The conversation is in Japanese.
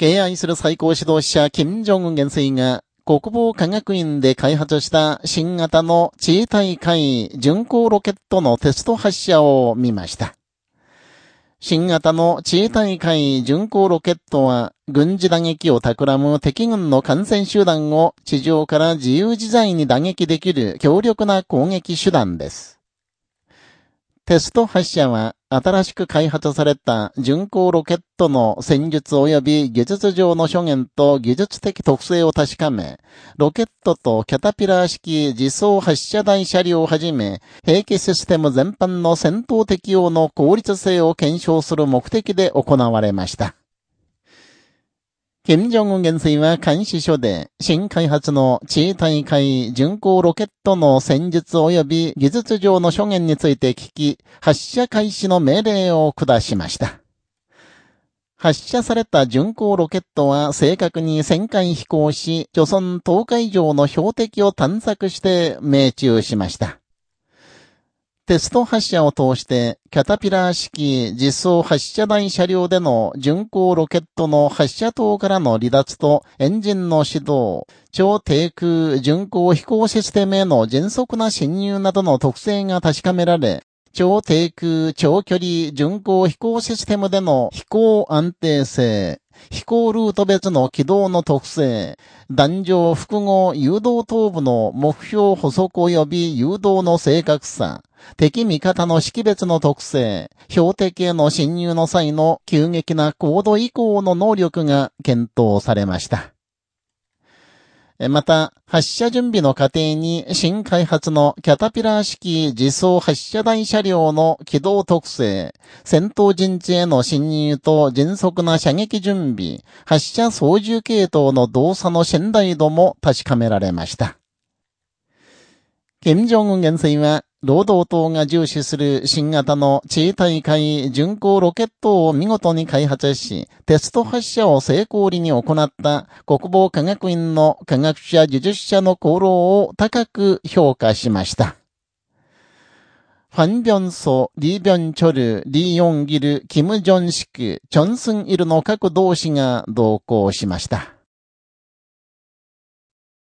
敬愛する最高指導者、金正恩元帥が、国防科学院で開発した新型の地位大会巡航ロケットのテスト発射を見ました。新型の地位大会巡航ロケットは、軍事打撃を企む敵軍の感染集団を地上から自由自在に打撃できる強力な攻撃手段です。テスト発射は、新しく開発された巡航ロケットの戦術及び技術上の諸言と技術的特性を確かめ、ロケットとキャタピラー式自走発射台車両をはじめ、兵器システム全般の戦闘適用の効率性を検証する目的で行われました。金正恩元帥は監視所で、新開発の地位大会巡航ロケットの戦術及び技術上の諸言について聞き、発射開始の命令を下しました。発射された巡航ロケットは正確に旋回飛行し、貯村10日以上の標的を探索して命中しました。テスト発射を通して、キャタピラー式実装発射台車両での巡航ロケットの発射塔からの離脱とエンジンの始動、超低空巡航飛行システムへの迅速な侵入などの特性が確かめられ、超低空長距離巡航飛行システムでの飛行安定性、飛行ルート別の軌道の特性、弾上複合誘導頭部の目標補足及び誘導の正確さ、敵味方の識別の特性、標的への侵入の際の急激な高度移行の能力が検討されました。また、発射準備の過程に新開発のキャタピラー式自走発射台車両の軌道特性、戦闘陣地への侵入と迅速な射撃準備、発射操縦系統の動作の信頼度も確かめられました。金正恩元帥は、労働党が重視する新型の地位大会巡航ロケットを見事に開発し、テスト発射を成功裏に行った国防科学院の科学者技術者の功労を高く評価しました。ファン・ビョンソ、リー・ビョン・チョル、リー・ヨン・ギル、キム・ジョンシク、チョン・スン・イルの各同志が同行しました。